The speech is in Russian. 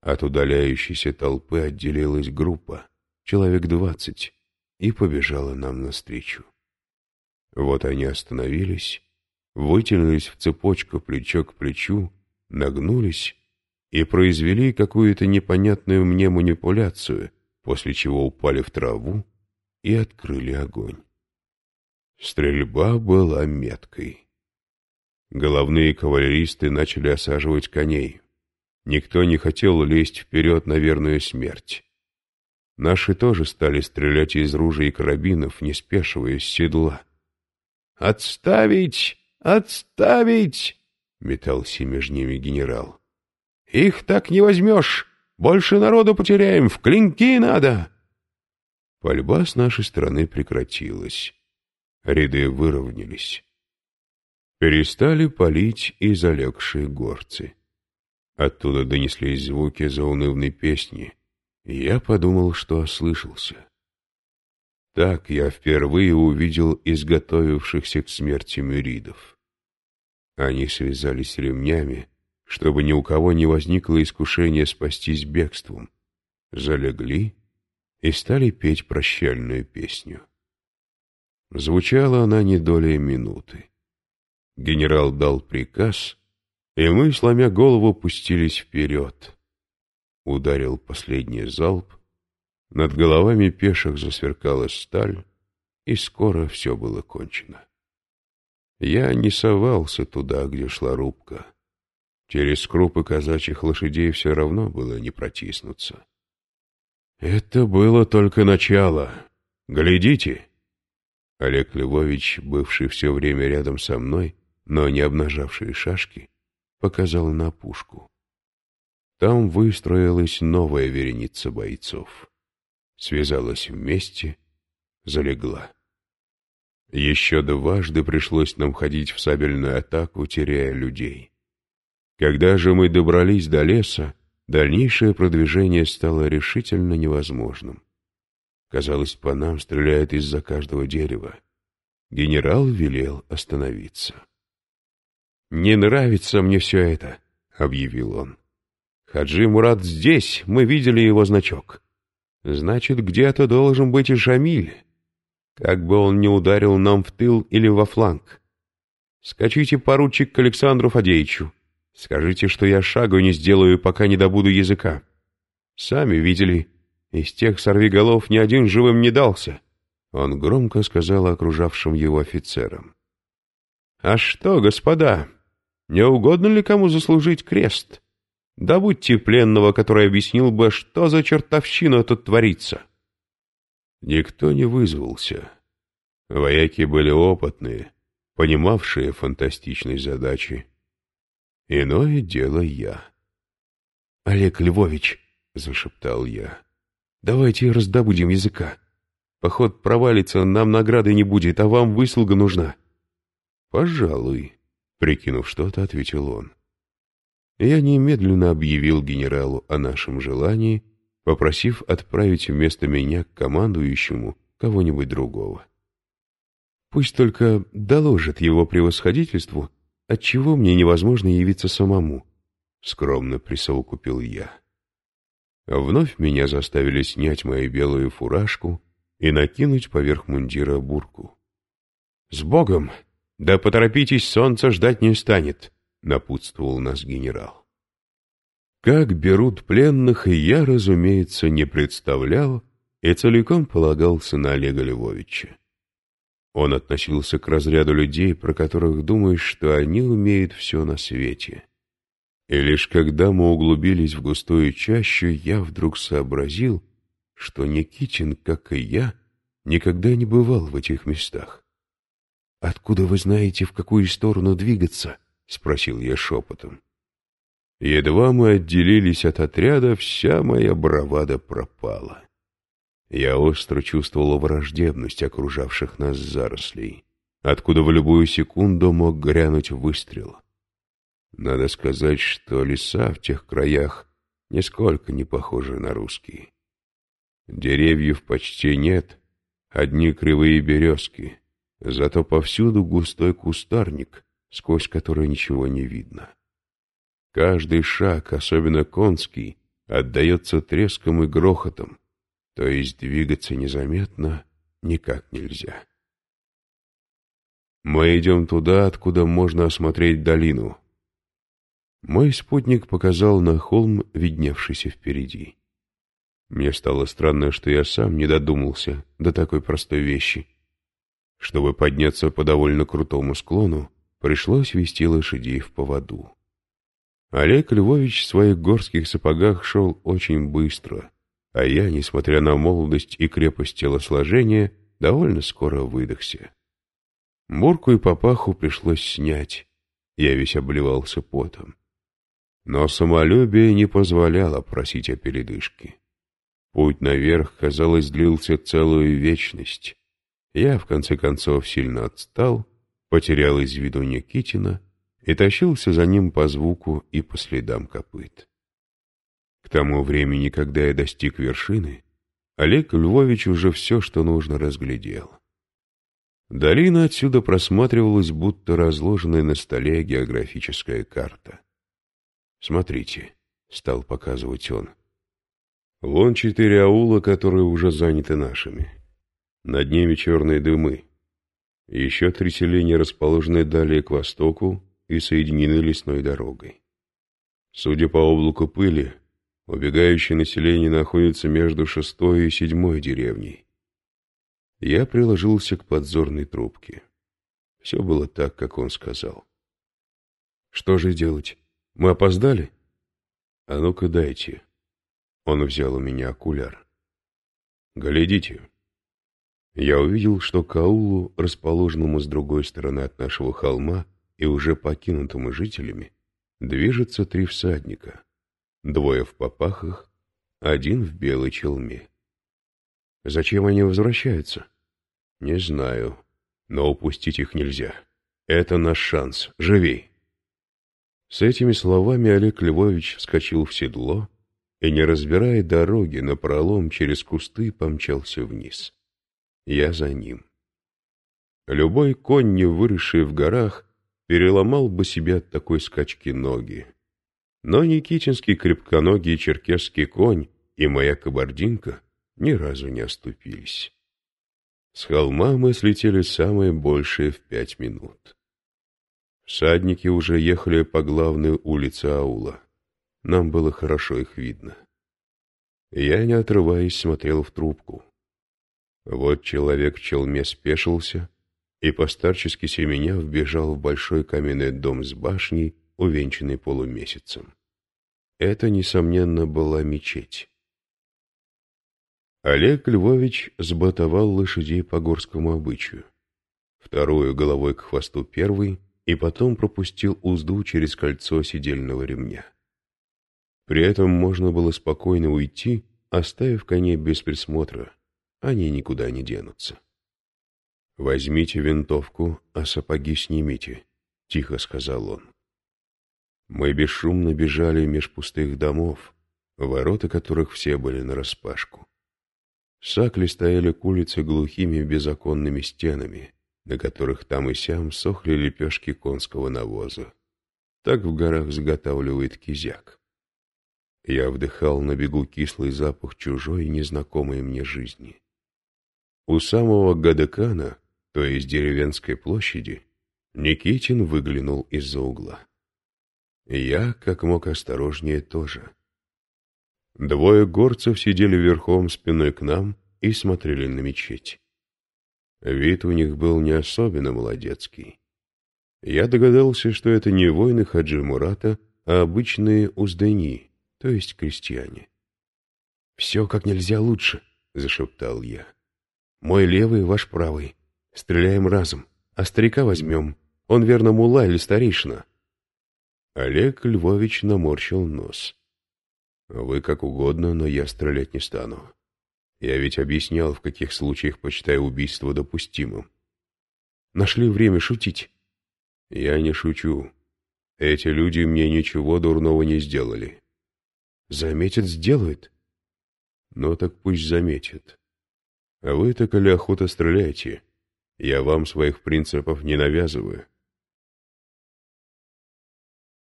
От удаляющейся толпы отделилась группа, человек двадцать, и побежала нам навстречу. Вот они остановились, вытянулись в цепочку плечо к плечу, нагнулись и произвели какую-то непонятную мне манипуляцию, после чего упали в траву и открыли огонь. Стрельба была меткой. Головные кавалеристы начали осаживать коней. Никто не хотел лезть вперед на верную смерть. Наши тоже стали стрелять из ружей и карабинов, не спешиваясь с седла. «Отставить! Отставить!» — метался между ними генерал. «Их так не возьмешь! Больше народу потеряем! В клинки надо!» Пальба с нашей стороны прекратилась. Ряды выровнялись. Перестали палить и залегшие горцы. Оттуда донеслись звуки заунывной песни, и я подумал, что ослышался. Так я впервые увидел изготовившихся к смерти мюридов. Они связались ремнями, чтобы ни у кого не возникло искушения спастись бегством, залегли и стали петь прощальную песню. Звучала она не долей минуты. Генерал дал приказ, и мы, сломя голову, пустились вперед. Ударил последний залп, над головами пеших засверкала сталь, и скоро все было кончено. Я не совался туда, где шла рубка. Через крупы казачьих лошадей все равно было не протиснуться. Это было только начало. Глядите! Олег Львович, бывший все время рядом со мной, но не обнажавшие шашки, показал на пушку. Там выстроилась новая вереница бойцов. Связалась вместе, залегла. Еще дважды пришлось нам ходить в сабельную атаку, теряя людей. Когда же мы добрались до леса, дальнейшее продвижение стало решительно невозможным. Казалось, по нам стреляют из-за каждого дерева. Генерал велел остановиться. «Не нравится мне все это», — объявил он. «Хаджи Мурат здесь, мы видели его значок. Значит, где-то должен быть и Шамиль. Как бы он не ударил нам в тыл или во фланг. Скачите, поручик, к Александру Фадеевичу. Скажите, что я шагу не сделаю, пока не добуду языка. Сами видели, из тех сорвиголов ни один живым не дался». Он громко сказал окружавшим его офицерам. «А что, господа, не угодно ли кому заслужить крест? Добудьте пленного, который объяснил бы, что за чертовщина тут творится. Никто не вызвался. Вояки были опытные, понимавшие фантастичные задачи. Иное дело я. — Олег Львович, — зашептал я, — давайте раздобудем языка. Поход провалится, нам награды не будет, а вам выслуга нужна. — Пожалуй, Прикинув что-то, ответил он. Я немедленно объявил генералу о нашем желании, попросив отправить вместо меня к командующему кого-нибудь другого. Пусть только доложит его превосходительству, отчего мне невозможно явиться самому, — скромно присовокупил я. Вновь меня заставили снять мою белую фуражку и накинуть поверх мундира бурку. — С Богом! «Да поторопитесь, солнце ждать не станет», — напутствовал нас генерал. Как берут пленных, я, разумеется, не представлял и целиком полагался на Олега Львовича. Он относился к разряду людей, про которых думаешь, что они умеют все на свете. И лишь когда мы углубились в густую чащу, я вдруг сообразил, что Никитин, как и я, никогда не бывал в этих местах. «Откуда вы знаете, в какую сторону двигаться?» — спросил я шепотом. Едва мы отделились от отряда, вся моя бравада пропала. Я остро чувствовал враждебность окружавших нас зарослей, откуда в любую секунду мог грянуть выстрел. Надо сказать, что леса в тех краях нисколько не похожи на русские. Деревьев почти нет, одни кривые березки. Зато повсюду густой кустарник, сквозь который ничего не видно. Каждый шаг, особенно конский, отдается треском и грохотом, то есть двигаться незаметно никак нельзя. Мы идем туда, откуда можно осмотреть долину. Мой спутник показал на холм, видневшийся впереди. Мне стало странно, что я сам не додумался до такой простой вещи. Чтобы подняться по довольно крутому склону, пришлось вести лошадей в поводу. Олег Львович в своих горских сапогах шел очень быстро, а я, несмотря на молодость и крепость телосложения, довольно скоро выдохся. Мурку и папаху пришлось снять, я весь обливался потом. Но самолюбие не позволяло просить о передышке. Путь наверх, казалось, длился целую вечность. Я, в конце концов, сильно отстал, потерял из виду Никитина и тащился за ним по звуку и по следам копыт. К тому времени, когда я достиг вершины, Олег Львович уже все, что нужно, разглядел. Долина отсюда просматривалась, будто разложенная на столе географическая карта. «Смотрите», — стал показывать он, — «вон четыре аула, которые уже заняты нашими. Над ними черные дымы. Еще три селения расположены далее к востоку и соединены лесной дорогой. Судя по облаку пыли, убегающее население находится между шестой и седьмой деревней. Я приложился к подзорной трубке. Все было так, как он сказал. «Что же делать? Мы опоздали?» «А ну-ка дайте». Он взял у меня окуляр. «Глядите». Я увидел, что к аулу, расположенному с другой стороны от нашего холма и уже покинутому жителями, движется три всадника. Двое в попахах, один в белой челме. Зачем они возвращаются? Не знаю, но упустить их нельзя. Это наш шанс. Живей! С этими словами Олег Львович вскочил в седло и, не разбирая дороги, напролом через кусты помчался вниз. Я за ним. Любой конь, не выросший в горах, переломал бы себе от такой скачки ноги. Но Никитинский крепконогий черкесский конь и моя кабардинка ни разу не оступились. С холма мы слетели самое большее в пять минут. Всадники уже ехали по главной улице аула. Нам было хорошо их видно. Я, не отрываясь, смотрел в трубку. Вот человек в челме спешился и, постарчески семеня, вбежал в большой каменный дом с башней, увенчанный полумесяцем. Это, несомненно, была мечеть. Олег Львович сбатовал лошадей по горскому обычаю. Вторую головой к хвосту первый и потом пропустил узду через кольцо сидельного ремня. При этом можно было спокойно уйти, оставив коней без присмотра. Они никуда не денутся. «Возьмите винтовку, а сапоги снимите», — тихо сказал он. Мы бесшумно бежали меж пустых домов, ворота которых все были нараспашку. Сакли стояли к улице глухими безоконными стенами, на которых там и сям сохли лепешки конского навоза. Так в горах заготавливает кизяк. Я вдыхал на бегу кислый запах чужой, незнакомой мне жизни. У самого Гадекана, то есть деревенской площади, Никитин выглянул из-за угла. Я, как мог осторожнее, тоже. Двое горцев сидели верхом спиной к нам и смотрели на мечеть. Вид у них был не особенно молодецкий. Я догадался, что это не воины Хаджи Мурата, а обычные уздыни, то есть крестьяне. «Все как нельзя лучше», — зашептал я. «Мой левый, ваш правый. Стреляем разом, а старика возьмем. Он, верно, мула или старейшина». Олег Львович наморщил нос. Вы как угодно, но я стрелять не стану. Я ведь объяснял, в каких случаях почитаю убийство допустимым. Нашли время шутить. Я не шучу. Эти люди мне ничего дурного не сделали. Заметят, сделают. Ну так пусть заметят. А вы так или охота стреляйте. Я вам своих принципов не навязываю.